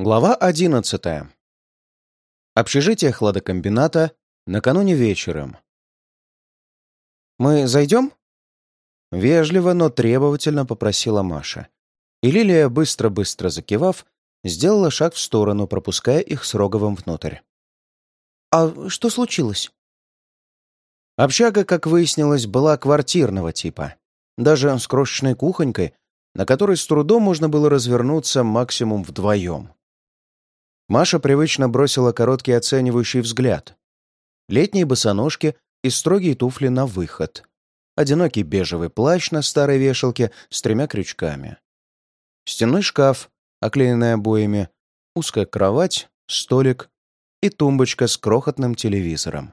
Глава одиннадцатая. Общежитие хладокомбината накануне вечером. «Мы зайдем?» Вежливо, но требовательно попросила Маша. И Лилия, быстро-быстро закивав, сделала шаг в сторону, пропуская их с Роговым внутрь. «А что случилось?» Общага, как выяснилось, была квартирного типа. Даже с крошечной кухонькой, на которой с трудом можно было развернуться максимум вдвоем. Маша привычно бросила короткий оценивающий взгляд. Летние босоножки и строгие туфли на выход. Одинокий бежевый плащ на старой вешалке с тремя крючками. Стенной шкаф, оклеенный обоями, узкая кровать, столик и тумбочка с крохотным телевизором.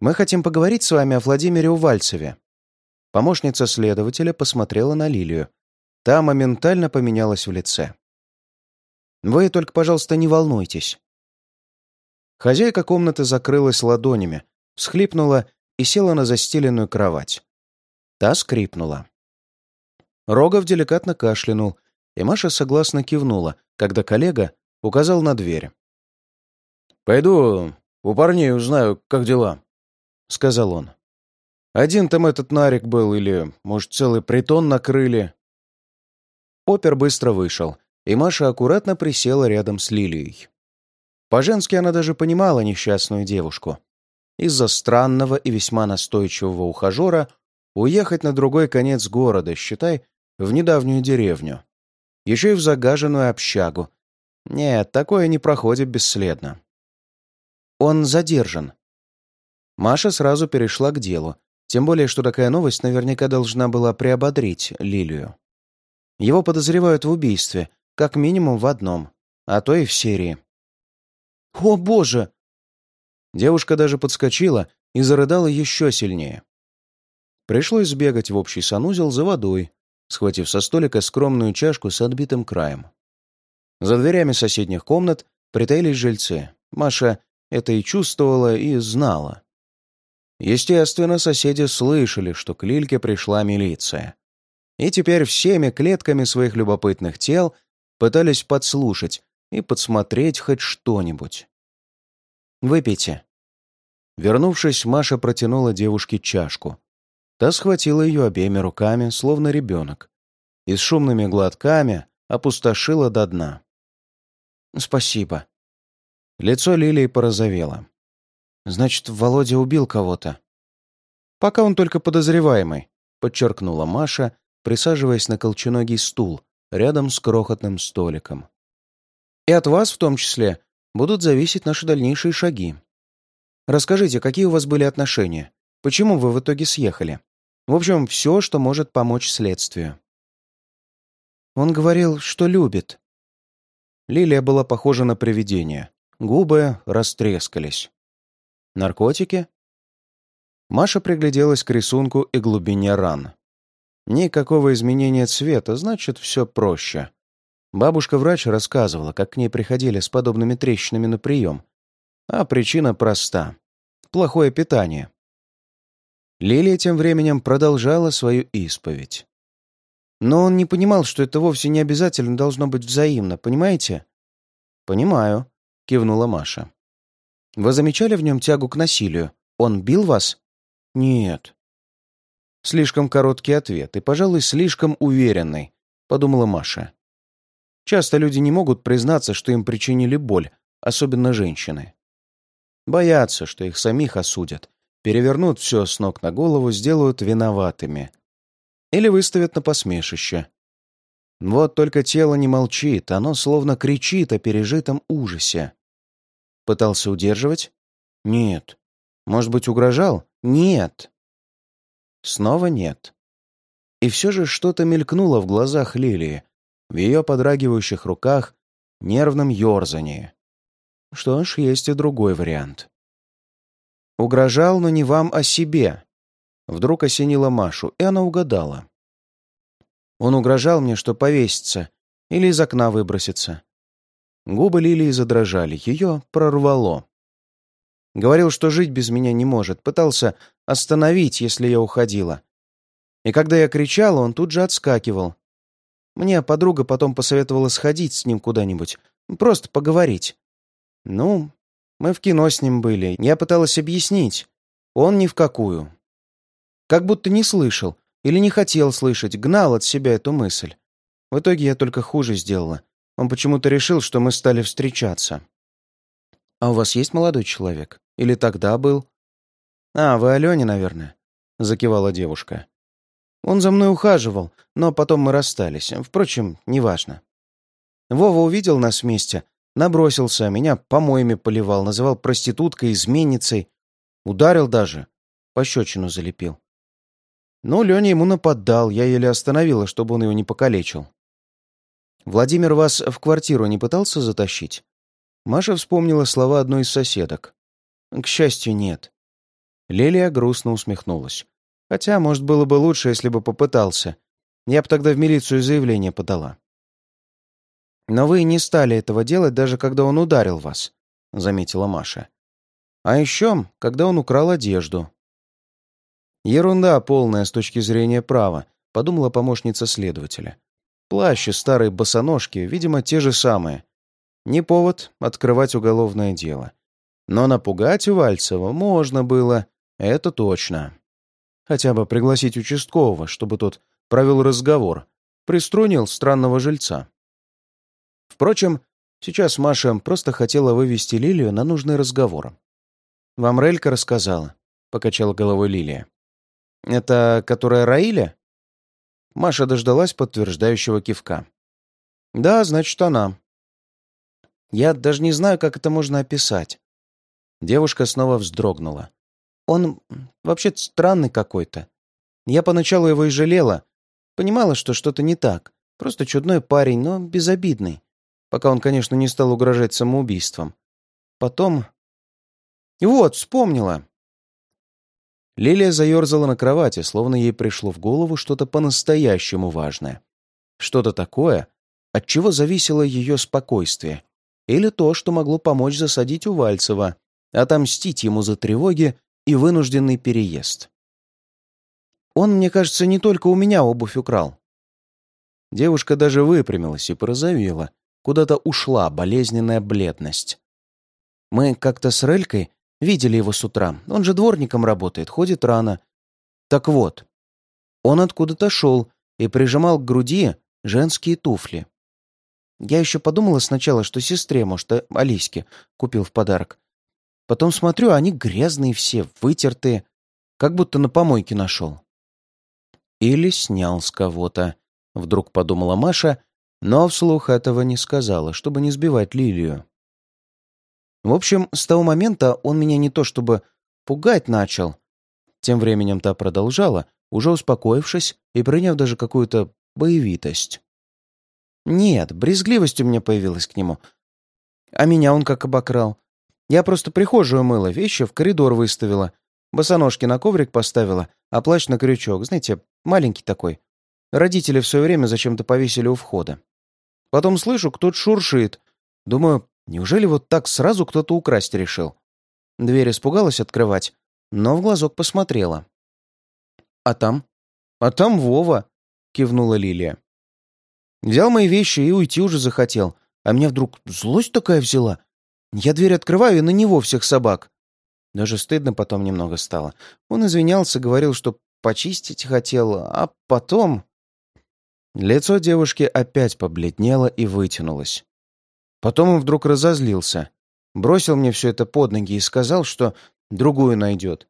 «Мы хотим поговорить с вами о Владимире Увальцеве». Помощница следователя посмотрела на Лилию. Та моментально поменялась в лице. Вы только, пожалуйста, не волнуйтесь». Хозяйка комнаты закрылась ладонями, всхлипнула и села на застеленную кровать. Та скрипнула. Рогов деликатно кашлянул, и Маша согласно кивнула, когда коллега указал на дверь. «Пойду у парней узнаю, как дела», — сказал он. «Один там этот нарик был, или, может, целый притон накрыли?» Опер быстро вышел, и Маша аккуратно присела рядом с Лилией. По-женски она даже понимала несчастную девушку. Из-за странного и весьма настойчивого ухажера уехать на другой конец города, считай, в недавнюю деревню. Еще и в загаженную общагу. Нет, такое не проходит бесследно. Он задержан. Маша сразу перешла к делу, тем более, что такая новость наверняка должна была приободрить Лилию. Его подозревают в убийстве, как минимум в одном, а то и в серии. «О, боже!» Девушка даже подскочила и зарыдала еще сильнее. Пришлось сбегать в общий санузел за водой, схватив со столика скромную чашку с отбитым краем. За дверями соседних комнат притаились жильцы. Маша это и чувствовала, и знала. Естественно, соседи слышали, что к Лильке пришла милиция. И теперь всеми клетками своих любопытных тел пытались подслушать и подсмотреть хоть что-нибудь. «Выпейте». Вернувшись, Маша протянула девушке чашку. Та схватила ее обеими руками, словно ребенок, и с шумными глотками опустошила до дна. «Спасибо». Лицо Лилии порозовело. «Значит, Володя убил кого-то?» «Пока он только подозреваемый», — подчеркнула Маша, присаживаясь на колченогий стул, рядом с крохотным столиком. И от вас, в том числе, будут зависеть наши дальнейшие шаги. Расскажите, какие у вас были отношения? Почему вы в итоге съехали? В общем, все, что может помочь следствию. Он говорил, что любит. Лилия была похожа на привидение. Губы растрескались. Наркотики? Маша пригляделась к рисунку и глубине ран. Никакого изменения цвета, значит, все проще. Бабушка-врач рассказывала, как к ней приходили с подобными трещинами на прием. А причина проста. Плохое питание. Лилия тем временем продолжала свою исповедь. Но он не понимал, что это вовсе не обязательно должно быть взаимно, понимаете? «Понимаю», — кивнула Маша. «Вы замечали в нем тягу к насилию? Он бил вас?» «Нет», Слишком короткий ответ и, пожалуй, слишком уверенный, подумала Маша. Часто люди не могут признаться, что им причинили боль, особенно женщины. Боятся, что их самих осудят, перевернут все с ног на голову, сделают виноватыми. Или выставят на посмешище. Вот только тело не молчит, оно словно кричит о пережитом ужасе. Пытался удерживать? Нет. Может быть, угрожал? Нет. Снова нет. И все же что-то мелькнуло в глазах Лилии, в ее подрагивающих руках, нервном ерзании. Что ж, есть и другой вариант. Угрожал, но не вам, а себе. Вдруг осенила Машу, и она угадала. Он угрожал мне, что повесится или из окна выбросится. Губы Лилии задрожали, ее прорвало. Говорил, что жить без меня не может, пытался остановить, если я уходила. И когда я кричала, он тут же отскакивал. Мне подруга потом посоветовала сходить с ним куда-нибудь, просто поговорить. Ну, мы в кино с ним были, я пыталась объяснить. Он ни в какую. Как будто не слышал или не хотел слышать, гнал от себя эту мысль. В итоге я только хуже сделала. Он почему-то решил, что мы стали встречаться. «А у вас есть молодой человек? Или тогда был?» «А, вы Алене, наверное», — закивала девушка. «Он за мной ухаживал, но потом мы расстались. Впрочем, неважно. Вова увидел нас вместе, набросился, меня помоями поливал, называл проституткой, изменницей. Ударил даже. Пощечину залепил. Но Леня ему нападал, я еле остановила, чтобы он его не покалечил. «Владимир вас в квартиру не пытался затащить?» Маша вспомнила слова одной из соседок. «К счастью, нет». Лилия грустно усмехнулась. «Хотя, может, было бы лучше, если бы попытался. Я бы тогда в милицию заявление подала». «Но вы не стали этого делать, даже когда он ударил вас», — заметила Маша. «А еще, когда он украл одежду. «Ерунда полная с точки зрения права», — подумала помощница следователя. «Плащи, старые босоножки, видимо, те же самые. Не повод открывать уголовное дело. Но напугать Увальцева можно было, это точно. Хотя бы пригласить участкового, чтобы тот провел разговор, приструнил странного жильца. Впрочем, сейчас Маша просто хотела вывести Лилию на нужный разговор. «Вам Релька рассказала», — покачала головой Лилия. «Это которая Раиля?» Маша дождалась подтверждающего кивка. «Да, значит, она». «Я даже не знаю, как это можно описать». Девушка снова вздрогнула. «Он вообще странный какой-то. Я поначалу его и жалела. Понимала, что что-то не так. Просто чудной парень, но безобидный. Пока он, конечно, не стал угрожать самоубийством. Потом... Вот, вспомнила. Лилия заерзала на кровати, словно ей пришло в голову что-то по-настоящему важное. Что-то такое, от чего зависело ее спокойствие. Или то, что могло помочь засадить Увальцева, отомстить ему за тревоги и вынужденный переезд. Он, мне кажется, не только у меня обувь украл. Девушка даже выпрямилась и порозовела. Куда-то ушла болезненная бледность. Мы как-то с Релькой Видели его с утра. Он же дворником работает, ходит рано. Так вот, он откуда-то шел и прижимал к груди женские туфли. Я еще подумала сначала, что сестре, может, э, Алиське купил в подарок. Потом смотрю, они грязные все, вытертые, как будто на помойке нашел. Или снял с кого-то, вдруг подумала Маша, но вслух этого не сказала, чтобы не сбивать Лилию. В общем, с того момента он меня не то чтобы пугать начал. Тем временем та продолжала, уже успокоившись и приняв даже какую-то боевитость. Нет, брезгливость у меня появилась к нему. А меня он как обокрал. Я просто прихожую мыла, вещи в коридор выставила, босоножки на коврик поставила, а плащ на крючок, знаете, маленький такой. Родители в свое время зачем-то повесили у входа. Потом слышу, кто-то шуршит. Думаю, Неужели вот так сразу кто-то украсть решил? Дверь испугалась открывать, но в глазок посмотрела. «А там?» «А там Вова», — кивнула Лилия. Взял мои вещи и уйти уже захотел, а меня вдруг злость такая взяла. Я дверь открываю, и на него всех собак. Даже стыдно потом немного стало. Он извинялся, говорил, что почистить хотел, а потом... Лицо девушки опять побледнело и вытянулось. Потом он вдруг разозлился. Бросил мне все это под ноги и сказал, что другую найдет.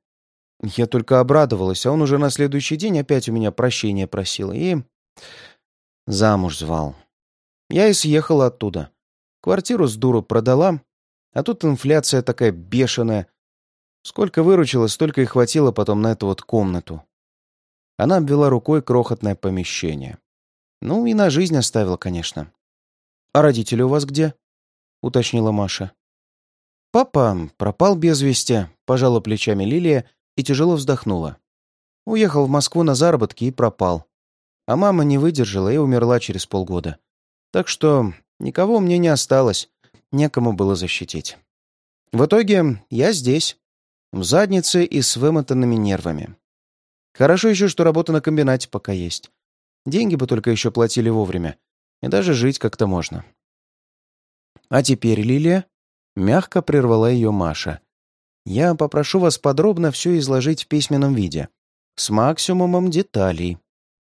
Я только обрадовалась, а он уже на следующий день опять у меня прощения просил и... замуж звал. Я и съехала оттуда. Квартиру с дуру продала, а тут инфляция такая бешеная. Сколько выручила, столько и хватило потом на эту вот комнату. Она обвела рукой крохотное помещение. Ну и на жизнь оставила, конечно. «А родители у вас где?» уточнила Маша. «Папа пропал без вести», — пожала плечами Лилия и тяжело вздохнула. Уехал в Москву на заработки и пропал. А мама не выдержала и умерла через полгода. Так что никого мне не осталось, некому было защитить. В итоге я здесь, в заднице и с вымотанными нервами. Хорошо еще, что работа на комбинате пока есть. Деньги бы только еще платили вовремя. И даже жить как-то можно. А теперь, Лилия, мягко прервала ее Маша. Я попрошу вас подробно все изложить в письменном виде. С максимумом деталей.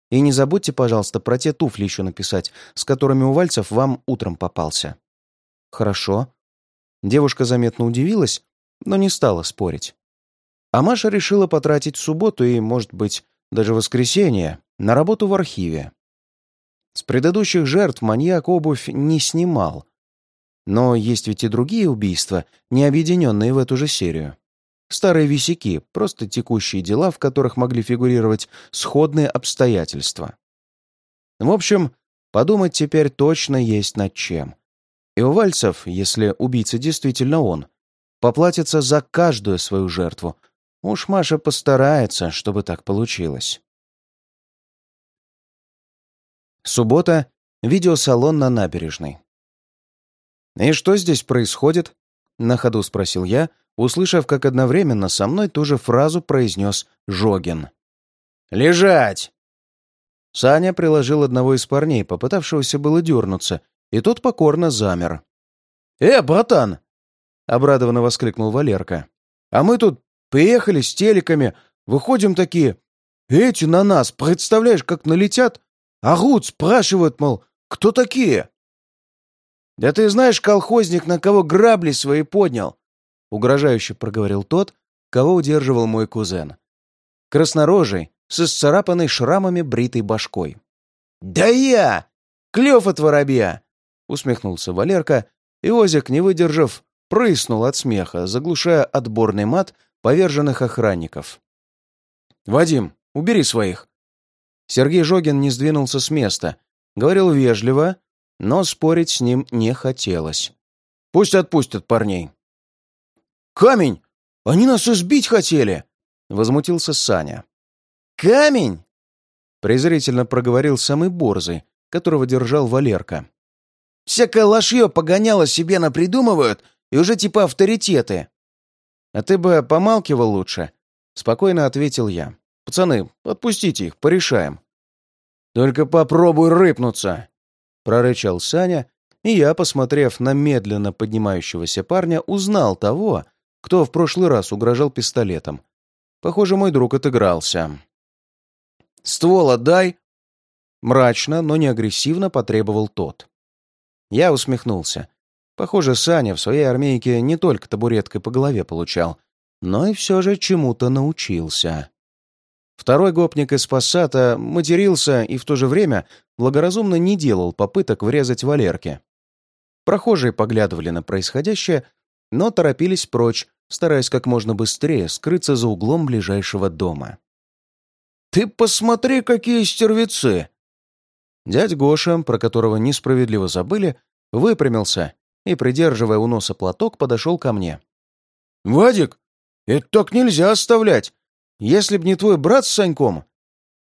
И не забудьте, пожалуйста, про те туфли еще написать, с которыми у Вальцев вам утром попался. Хорошо. Девушка заметно удивилась, но не стала спорить. А Маша решила потратить субботу и, может быть, даже воскресенье на работу в архиве. С предыдущих жертв маньяк обувь не снимал. Но есть ведь и другие убийства, не объединенные в эту же серию. Старые висяки, просто текущие дела, в которых могли фигурировать сходные обстоятельства. В общем, подумать теперь точно есть над чем. И у Вальцев, если убийца действительно он, поплатится за каждую свою жертву. Уж Маша постарается, чтобы так получилось. Суббота. Видеосалон на набережной. «И что здесь происходит?» — на ходу спросил я, услышав, как одновременно со мной ту же фразу произнес Жогин. «Лежать!» Саня приложил одного из парней, попытавшегося было дернуться, и тот покорно замер. «Э, братан!» — обрадованно воскликнул Валерка. «А мы тут приехали с телеками, выходим такие. Эти на нас, представляешь, как налетят? Орут, спрашивают, мол, кто такие?» «Да ты знаешь, колхозник, на кого грабли свои поднял?» — угрожающе проговорил тот, кого удерживал мой кузен. Краснорожий, с исцарапанной шрамами бритой башкой. «Да я! Клев от воробья!» — усмехнулся Валерка, и Озик, не выдержав, прыснул от смеха, заглушая отборный мат поверженных охранников. «Вадим, убери своих!» Сергей Жогин не сдвинулся с места, говорил вежливо, но спорить с ним не хотелось. «Пусть отпустят парней!» «Камень! Они нас избить хотели!» — возмутился Саня. «Камень!» — презрительно проговорил самый борзый, которого держал Валерка. «Всякое лошье погоняло себе напридумывают, и уже типа авторитеты». «А ты бы помалкивал лучше», — спокойно ответил я. «Пацаны, отпустите их, порешаем». «Только попробуй рыпнуться», — прорычал Саня, и я, посмотрев на медленно поднимающегося парня, узнал того, кто в прошлый раз угрожал пистолетом. Похоже, мой друг отыгрался. «Ствол отдай!» Мрачно, но не агрессивно потребовал тот. Я усмехнулся. Похоже, Саня в своей армейке не только табуреткой по голове получал, но и все же чему-то научился. Второй гопник из Пассата матерился и в то же время благоразумно не делал попыток врезать Валерке. Прохожие поглядывали на происходящее, но торопились прочь, стараясь как можно быстрее скрыться за углом ближайшего дома. «Ты посмотри, какие стервецы!» Дядь Гоша, про которого несправедливо забыли, выпрямился и, придерживая у носа платок, подошел ко мне. «Вадик, это так нельзя оставлять! Если б не твой брат с Саньком...»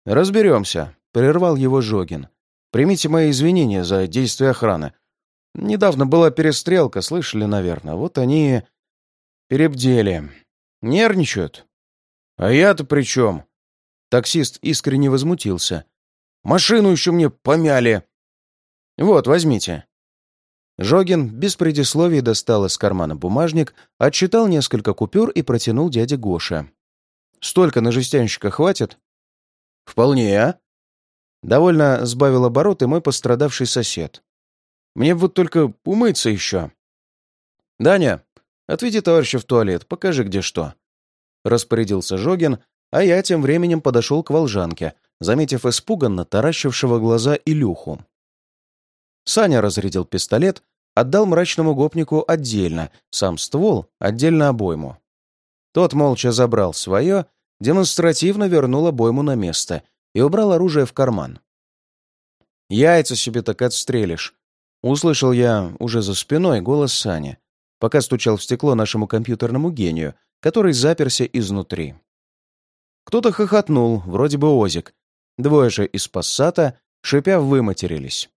«Разберемся», — прервал его Жогин. «Примите мои извинения за действия охраны. Недавно была перестрелка, слышали, наверное. Вот они перебдели. Нервничают. А я-то при чем? Таксист искренне возмутился. Машину еще мне помяли. Вот, возьмите. Жогин без предисловий достал из кармана бумажник, отчитал несколько купюр и протянул дяде Гоше. «Столько на жестянщика хватит?» «Вполне, а?» Довольно сбавил обороты мой пострадавший сосед. Мне вот только умыться еще. Даня, отведи товарища в туалет, покажи, где что. Распорядился Жогин, а я тем временем подошел к волжанке, заметив испуганно таращившего глаза Илюху. Саня разрядил пистолет, отдал мрачному гопнику отдельно, сам ствол, отдельно обойму. Тот молча забрал свое, демонстративно вернул обойму на место и убрал оружие в карман. «Яйца себе так отстрелишь», Услышал я уже за спиной голос Сани, пока стучал в стекло нашему компьютерному гению, который заперся изнутри. Кто-то хохотнул, вроде бы Озик. Двое же из пассата, шипя, выматерились.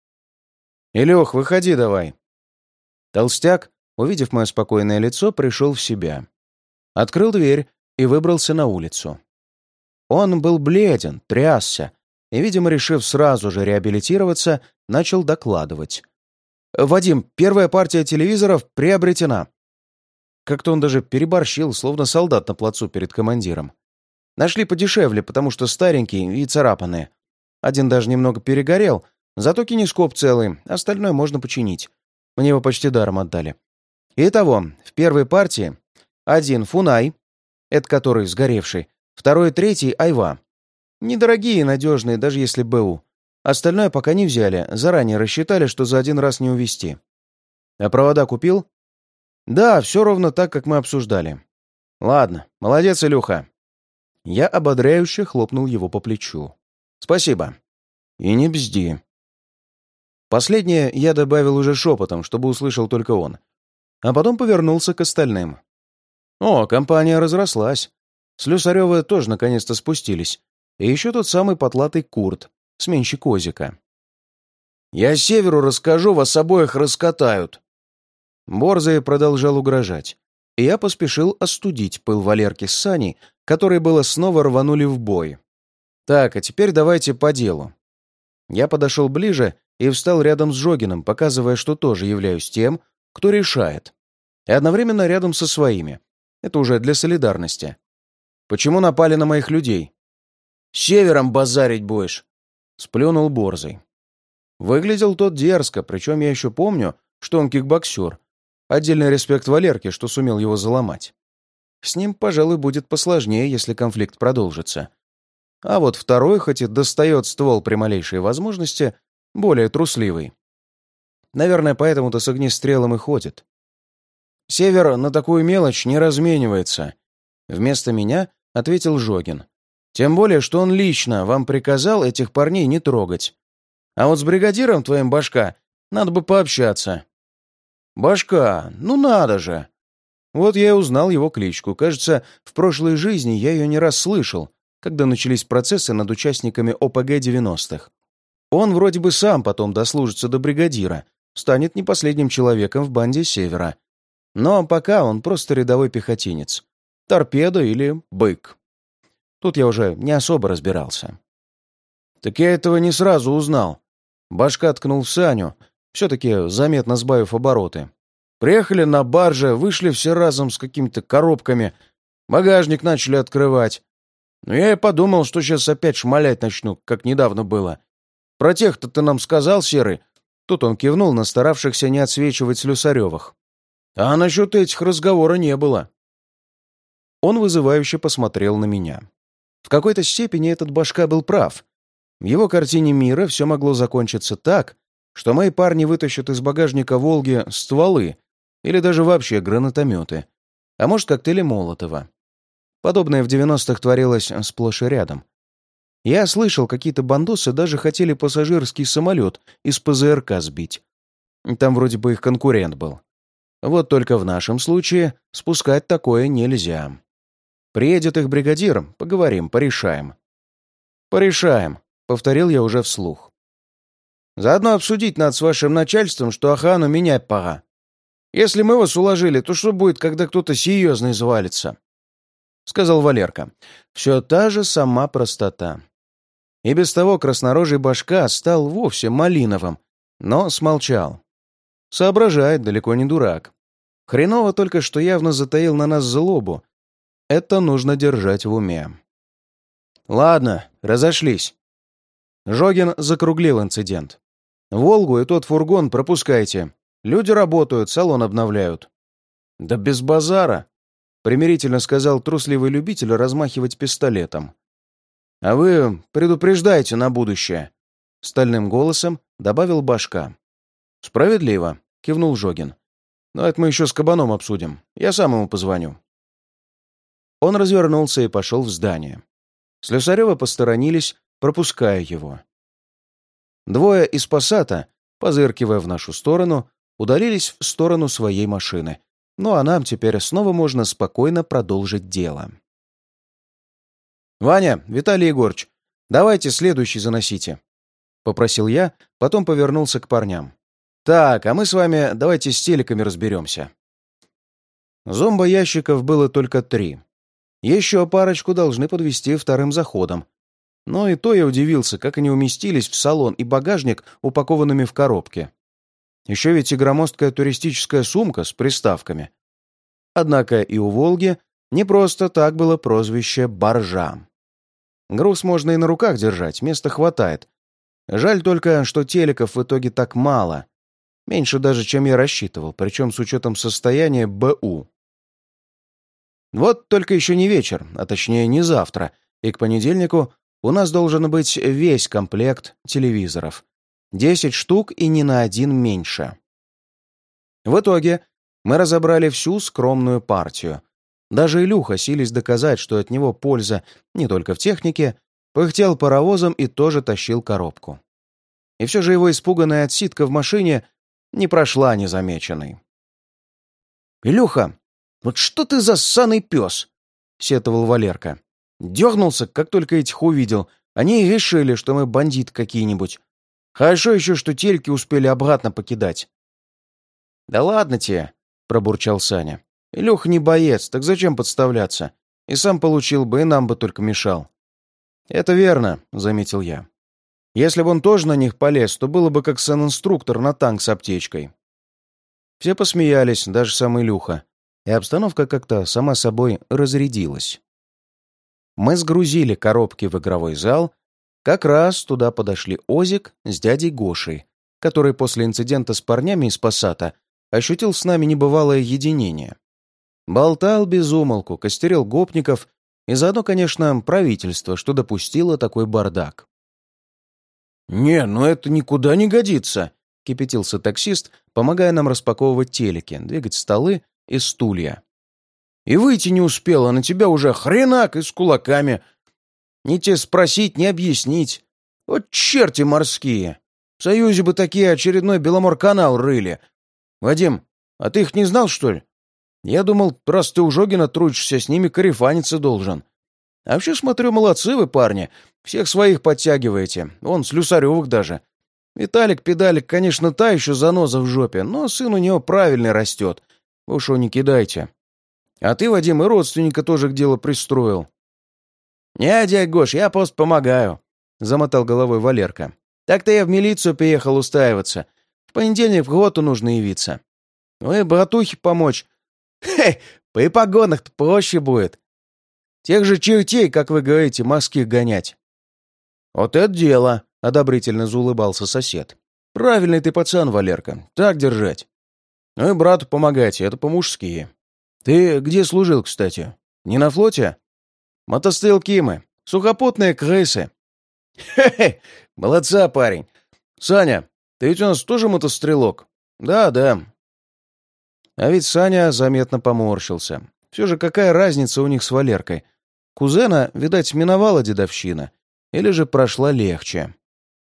«Илюх, выходи давай!» Толстяк, увидев мое спокойное лицо, пришел в себя. Открыл дверь и выбрался на улицу. Он был бледен, трясся, и, видимо, решив сразу же реабилитироваться, начал докладывать. «Вадим, первая партия телевизоров приобретена». Как-то он даже переборщил, словно солдат на плацу перед командиром. Нашли подешевле, потому что старенькие и царапанные. Один даже немного перегорел, зато кинескоп целый, остальное можно починить. Мне его почти даром отдали. Итого, в первой партии один Фунай, это который сгоревший, второй и третий Айва. Недорогие и надежные, даже если БУ. Остальное пока не взяли, заранее рассчитали, что за один раз не увезти. А провода купил? Да, все ровно так, как мы обсуждали. Ладно, молодец, Илюха. Я ободряюще хлопнул его по плечу. Спасибо. И не бзди. Последнее я добавил уже шепотом, чтобы услышал только он. А потом повернулся к остальным. О, компания разрослась. Слюсаревы тоже наконец-то спустились. И еще тот самый потлатый Курт, сменщик Озика. «Я Северу расскажу, вас обоих раскатают!» Борзый продолжал угрожать, и я поспешил остудить пыл Валерки с Саней, которые было снова рванули в бой. «Так, а теперь давайте по делу». Я подошел ближе и встал рядом с Жогиным, показывая, что тоже являюсь тем, кто решает. И одновременно рядом со своими. Это уже для солидарности. Почему напали на моих людей? Севером базарить будешь!» Сплюнул Борзый. Выглядел тот дерзко, причем я еще помню, что он кикбоксер. Отдельный респект Валерке, что сумел его заломать. С ним, пожалуй, будет посложнее, если конфликт продолжится. А вот второй, хоть и достает ствол при малейшей возможности, более трусливый. Наверное, поэтому-то с огнестрелом и ходит. Север на такую мелочь не разменивается. Вместо меня ответил Жогин. Тем более, что он лично вам приказал этих парней не трогать. А вот с бригадиром твоим башка надо бы пообщаться. Башка, ну надо же. Вот я и узнал его кличку. Кажется, в прошлой жизни я ее не раз слышал, когда начались процессы над участниками ОПГ 90-х. Он вроде бы сам потом дослужится до бригадира, станет не последним человеком в банде Севера. Но пока он просто рядовой пехотинец. Торпеда или бык. Тут я уже не особо разбирался. Так я этого не сразу узнал. Башка ткнул в Саню, все-таки заметно сбавив обороты. Приехали на барже, вышли все разом с какими-то коробками, багажник начали открывать. Но я и подумал, что сейчас опять шмалять начну, как недавно было. Про тех-то ты нам сказал, Серый? Тут он кивнул на старавшихся не отсвечивать Слюсаревых. А насчет этих разговора не было. Он вызывающе посмотрел на меня. В какой-то степени этот башка был прав. В его картине мира все могло закончиться так, что мои парни вытащат из багажника «Волги» стволы или даже вообще гранатометы, а может, коктейли Молотова. Подобное в 90-х творилось сплошь и рядом. Я слышал, какие-то бандосы даже хотели пассажирский самолет из ПЗРК сбить. Там вроде бы их конкурент был. Вот только в нашем случае спускать такое нельзя. Приедет их бригадир, поговорим, порешаем. Порешаем, повторил я уже вслух. Заодно обсудить надо с вашим начальством, что охрану менять пора. Если мы вас уложили, то что будет, когда кто-то серьезный завалится? Сказал Валерка. Все та же сама простота. И без того краснорожий башка стал вовсе малиновым, но смолчал. Соображает, далеко не дурак. Хреново только, что явно затаил на нас злобу, это нужно держать в уме. Ладно, разошлись. Жогин закруглил инцидент. «Волгу и тот фургон пропускайте. Люди работают, салон обновляют». «Да без базара», — примирительно сказал трусливый любитель размахивать пистолетом. «А вы предупреждайте на будущее», — стальным голосом добавил башка. «Справедливо», — кивнул Жогин. «Но это мы еще с кабаном обсудим. Я сам ему позвоню». Он развернулся и пошел в здание. Слюсарева посторонились, пропуская его. Двое из пассата, позыркивая в нашу сторону, удалились в сторону своей машины. Ну а нам теперь снова можно спокойно продолжить дело. «Ваня, Виталий Егорыч, давайте следующий заносите», — попросил я, потом повернулся к парням. «Так, а мы с вами давайте с телеками разберемся». Зомбоящиков было только три. Еще парочку должны подвести вторым заходом. Но и то я удивился, как они уместились в салон и багажник, упакованными в коробки. Еще ведь и громоздкая туристическая сумка с приставками. Однако и у «Волги» не просто так было прозвище «Боржа». Груз можно и на руках держать, места хватает. Жаль только, что телеков в итоге так мало. Меньше даже, чем я рассчитывал, причем с учетом состояния БУ. Вот только еще не вечер, а точнее не завтра, и к понедельнику у нас должен быть весь комплект телевизоров. Десять штук и ни на один меньше. В итоге мы разобрали всю скромную партию. Даже Илюха, сились доказать, что от него польза не только в технике, пыхтел паровозом и тоже тащил коробку. И все же его испуганная отсидка в машине не прошла незамеченной. «Илюха, вот что ты за ссаный пес?» — сетовал Валерка. Дернулся, как только этих увидел. Они и решили, что мы бандит какие-нибудь. Хорошо еще, что тельки успели обратно покидать. «Да ладно тебе», — пробурчал Саня. «Илюха не боец, так зачем подставляться? И сам получил бы, и нам бы только мешал». «Это верно», — заметил я. «Если бы он тоже на них полез, то было бы как сан-инструктор на танк с аптечкой». Все посмеялись, даже сам Илюха, и обстановка как-то сама собой разрядилась. Мы сгрузили коробки в игровой зал, как раз туда подошли Озик с дядей Гошей, который после инцидента с парнями из Пассата ощутил с нами небывалое единение. Болтал без умолку, костерил гопников и заодно, конечно, правительство, что допустило такой бардак. «Не, ну это никуда не годится», — кипятился таксист, помогая нам распаковывать телеки, двигать столы и стулья. «И выйти не успела, на тебя уже хренак и с кулаками. Ни тебе спросить, ни объяснить. Вот черти морские! В Союзе бы такие очередной Беломор-канал рыли. Вадим, а ты их не знал, что ли? Я думал, раз ты у Жогина трудишься, с ними корефаниться должен. А вообще, смотрю, молодцы вы, парни. Всех своих подтягиваете. Он с Люсаревых даже. Виталик-педалик, конечно, та еще заноза в жопе, но сын у него правильный растет. Вы уж его не кидайте. А ты, Вадим, и родственника тоже к делу пристроил. «Не, дядь Гош, я просто помогаю», — замотал головой Валерка. «Так-то я в милицию приехал устаиваться. В понедельник в Готу нужно явиться. Ну и братухе помочь. Хе, при погонах-то проще будет. Тех же чертей, как вы говорите, морских гонять». «Вот это дело», — одобрительно заулыбался сосед. «Правильный ты пацан, Валерка. Так держать. Ну и брату помогайте, это по-мужски. Ты где служил, кстати? Не на флоте?» Мотострелки мы. Сухопутные крысы. Хе-хе, молодца, парень. Саня, ты ведь у нас тоже мотострелок? Да, да. А ведь Саня заметно поморщился. Все же какая разница у них с Валеркой? Кузена, видать, миновала дедовщина. Или же прошла легче.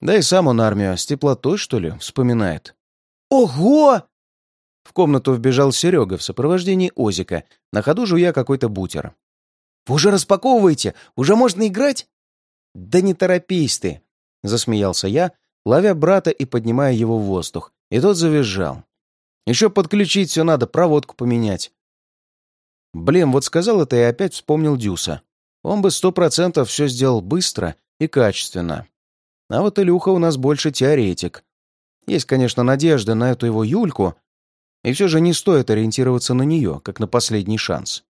Да и сам он армию с теплотой, что ли, вспоминает. «Ого!» В комнату вбежал Серега в сопровождении Озика, на ходу жуя какой-то бутер. Вы уже распаковываете? Уже можно играть?» «Да не торопись ты!» — засмеялся я, ловя брата и поднимая его в воздух. И тот завизжал. «Еще подключить все надо, проводку поменять». Блин, вот сказал это и опять вспомнил Дюса. Он бы сто процентов все сделал быстро и качественно. А вот Илюха у нас больше теоретик. Есть, конечно, надежда на эту его Юльку, и все же не стоит ориентироваться на нее, как на последний шанс.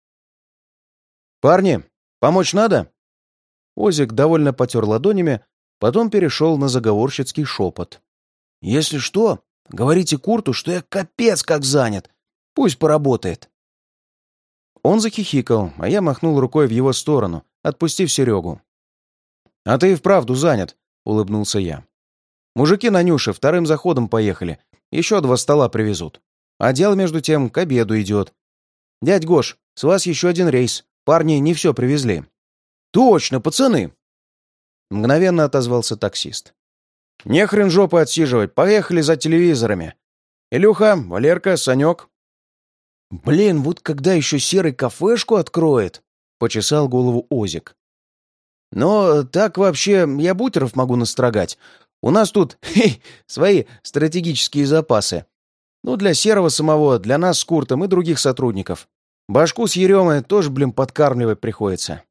«Парни, помочь надо?» Озик довольно потер ладонями, потом перешел на заговорщицкий шепот. «Если что, говорите Курту, что я капец как занят. Пусть поработает». Он захихикал, а я махнул рукой в его сторону, отпустив Серегу. «А ты и вправду занят», — улыбнулся я. «Мужики на Нюше вторым заходом поехали. Еще два стола привезут. А дело, между тем, к обеду идет. Дядь Гош, с вас еще один рейс. Парни не все привезли». «Точно, пацаны!» Мгновенно отозвался таксист. «Не хрен жопы отсиживать, поехали за телевизорами. Илюха, Валерка, Санек». «Блин, вот когда еще серый кафешку откроет?» — почесал голову Озик. «Но так вообще я бутеров могу настрогать. У нас тут хе, свои стратегические запасы. Ну, для серого самого, для нас с Куртом и других сотрудников. Башку с Еремой тоже, блин, подкармливать приходится.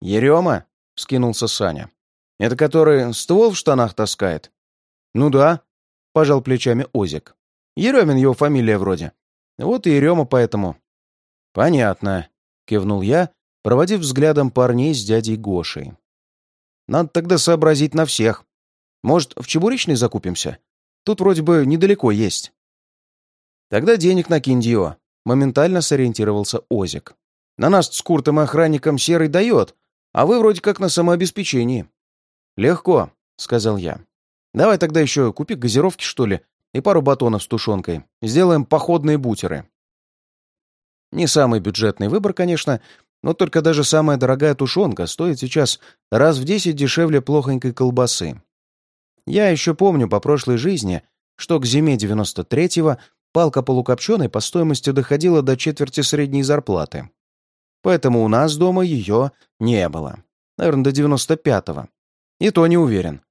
Ерема? — вскинулся Саня. Это который ствол в штанах таскает?» «Ну да», — пожал плечами Озик. «Еремин его фамилия вроде. Вот и Ерема поэтому». «Понятно», — кивнул я, проводив взглядом парней с дядей Гошей. «Надо тогда сообразить на всех. Может, в Чебуречной закупимся? Тут вроде бы недалеко есть». «Тогда денег накинь, Дио», — моментально сориентировался Озик. «На нас с Куртом и охранником Серый дает, а вы вроде как на самообеспечении». «Легко», — сказал я. «Давай тогда еще купи газировки, что ли, и пару батонов с тушенкой. Сделаем походные бутеры». Не самый бюджетный выбор, конечно, но только даже самая дорогая тушенка стоит сейчас раз в десять дешевле плохонькой колбасы. Я еще помню по прошлой жизни, что к зиме 93-го палка полукопченой по стоимости доходила до четверти средней зарплаты. Поэтому у нас дома ее не было. Наверное, до 95-го. И то не уверен.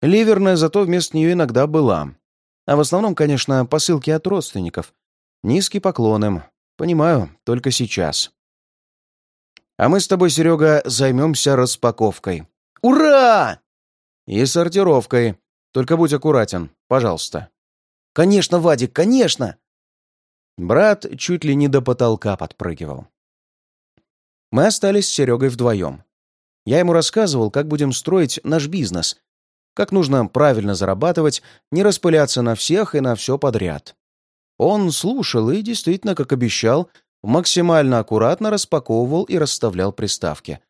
Ливерная зато вместо нее иногда была. А в основном, конечно, посылки от родственников. Низкий поклон им. Понимаю, только сейчас. А мы с тобой, Серега, займемся распаковкой. Ура! И сортировкой. Только будь аккуратен, пожалуйста. Конечно, Вадик, конечно! Брат чуть ли не до потолка подпрыгивал. Мы остались с Серегой вдвоем. Я ему рассказывал, как будем строить наш бизнес, как нужно правильно зарабатывать, не распыляться на всех и на все подряд. Он слушал и, действительно, как обещал, максимально аккуратно распаковывал и расставлял приставки.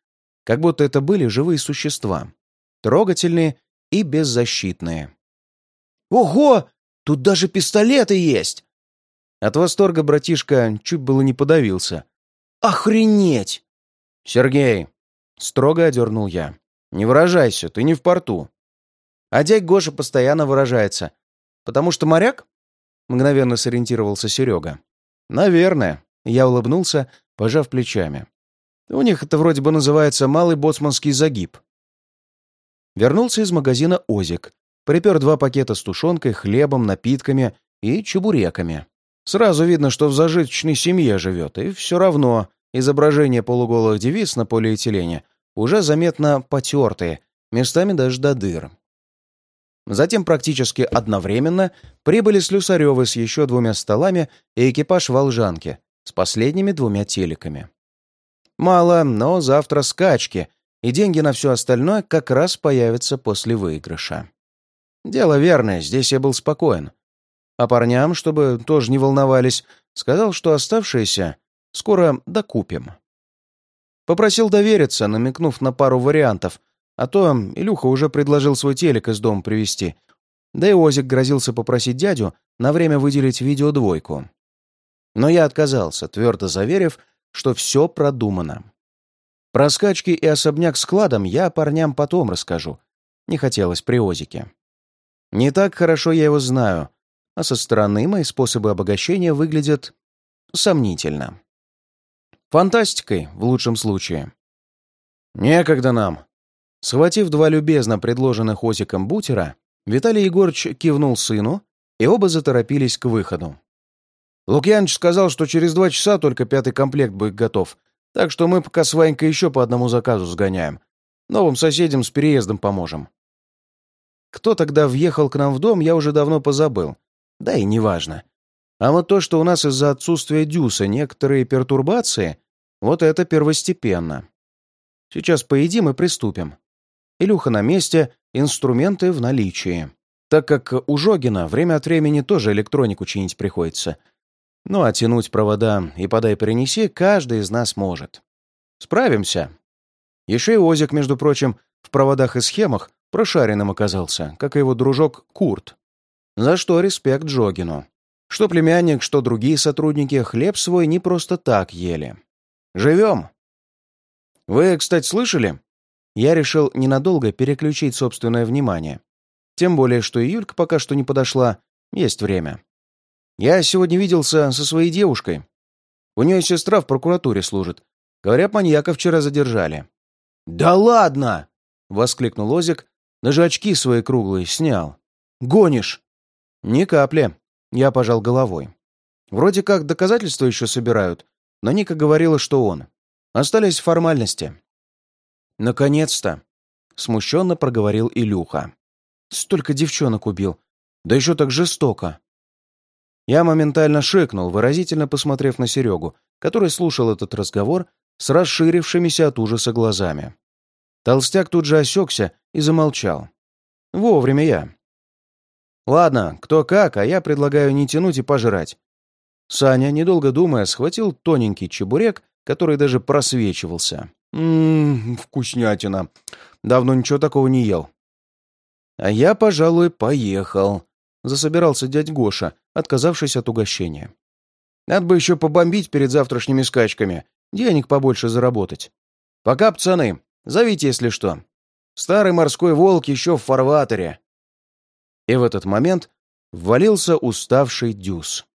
Как будто это были живые существа. Трогательные и беззащитные. «Ого! Тут даже пистолеты есть!» От восторга братишка чуть было не подавился. «Охренеть!» «Сергей!» — строго одернул я. «Не выражайся, ты не в порту». А дядь Гоша постоянно выражается. «Потому что моряк?» — мгновенно сориентировался Серега. «Наверное», я улыбнулся, пожав плечами. У них это вроде бы называется малый боцманский загиб. Вернулся из магазина Озик. Припер два пакета с тушенкой, хлебом, напитками и чебуреками. Сразу видно, что в зажиточной семье живет, и все равно изображение полуголых девиц на полиэтилене уже заметно потертые, местами даже до дыр. Затем практически одновременно прибыли Слюсаревы с еще двумя столами и экипаж «Волжанки», с последними двумя телеками. Мало, но завтра скачки, и деньги на все остальное как раз появятся после выигрыша. Дело верное, здесь я был спокоен. А парням, чтобы тоже не волновались, сказал, что оставшиеся скоро докупим. Попросил довериться, намекнув на пару вариантов, а то Илюха уже предложил свой телек из дома привезти. Да и Озик грозился попросить дядю на время выделить видеодвойку. Но я отказался, твердо заверив, что все продумано. Про скачки и особняк с кладом я парням потом расскажу. Не хотелось при Озике. Не так хорошо я его знаю, а со стороны мои способы обогащения выглядят сомнительно. Фантастикой, в лучшем случае. «Некогда нам!» Схватив два любезно предложенных Озиком бутера, Виталий Егорович кивнул сыну, и оба заторопились к выходу. Лукьяныч сказал, что через два часа только пятый комплект будет готов, так что мы пока с Ванькой еще по одному заказу сгоняем. Новым соседям с переездом поможем. Кто тогда въехал к нам в дом, я уже давно позабыл. Да и неважно. А вот то, что у нас из-за отсутствия дюса некоторые пертурбации, вот это первостепенно. Сейчас поедим и приступим. Илюха на месте, инструменты в наличии. Так как у Жогина время от времени тоже электронику чинить приходится — ну а тянуть провода и подай-принеси каждый из нас может. Справимся. Еще и Озик, между прочим, в проводах и схемах прошаренным оказался, как и его дружок Курт. За что респект Джогину. Что племянник, что другие сотрудники хлеб свой не просто так ели. Живем. Вы, кстати, слышали? Я решил ненадолго переключить собственное внимание. Тем более, что и Юлька пока что не подошла, есть время. Я сегодня виделся со своей девушкой. У нее сестра в прокуратуре служит. Говорят, маньяка вчера задержали». «Да ладно!» — воскликнул Озик. Даже очки свои круглые снял. «Гонишь!» «Ни капли», — я пожал головой. «Вроде как доказательства еще собирают, но Ника говорила, что он. Остались формальности». «Наконец-то!» — смущенно проговорил Илюха. «Столько девчонок убил. Да еще так жестоко». Я моментально шикнул, выразительно посмотрев на Серегу, который слушал этот разговор с расширившимися от ужаса глазами. Толстяк тут же осекся и замолчал. Вовремя я. Ладно, кто как, а я предлагаю не тянуть и пожрать. Саня, недолго думая, схватил тоненький чебурек, который даже просвечивался. Ммм, вкуснятина. Давно ничего такого не ел. А я, пожалуй, поехал. Засобирался дядь Гоша, отказавшись от угощения. Надо бы еще побомбить перед завтрашними скачками, денег побольше заработать. Пока, пацаны, зовите, если что. Старый морской волк еще в фарватере. И в этот момент ввалился уставший дюс.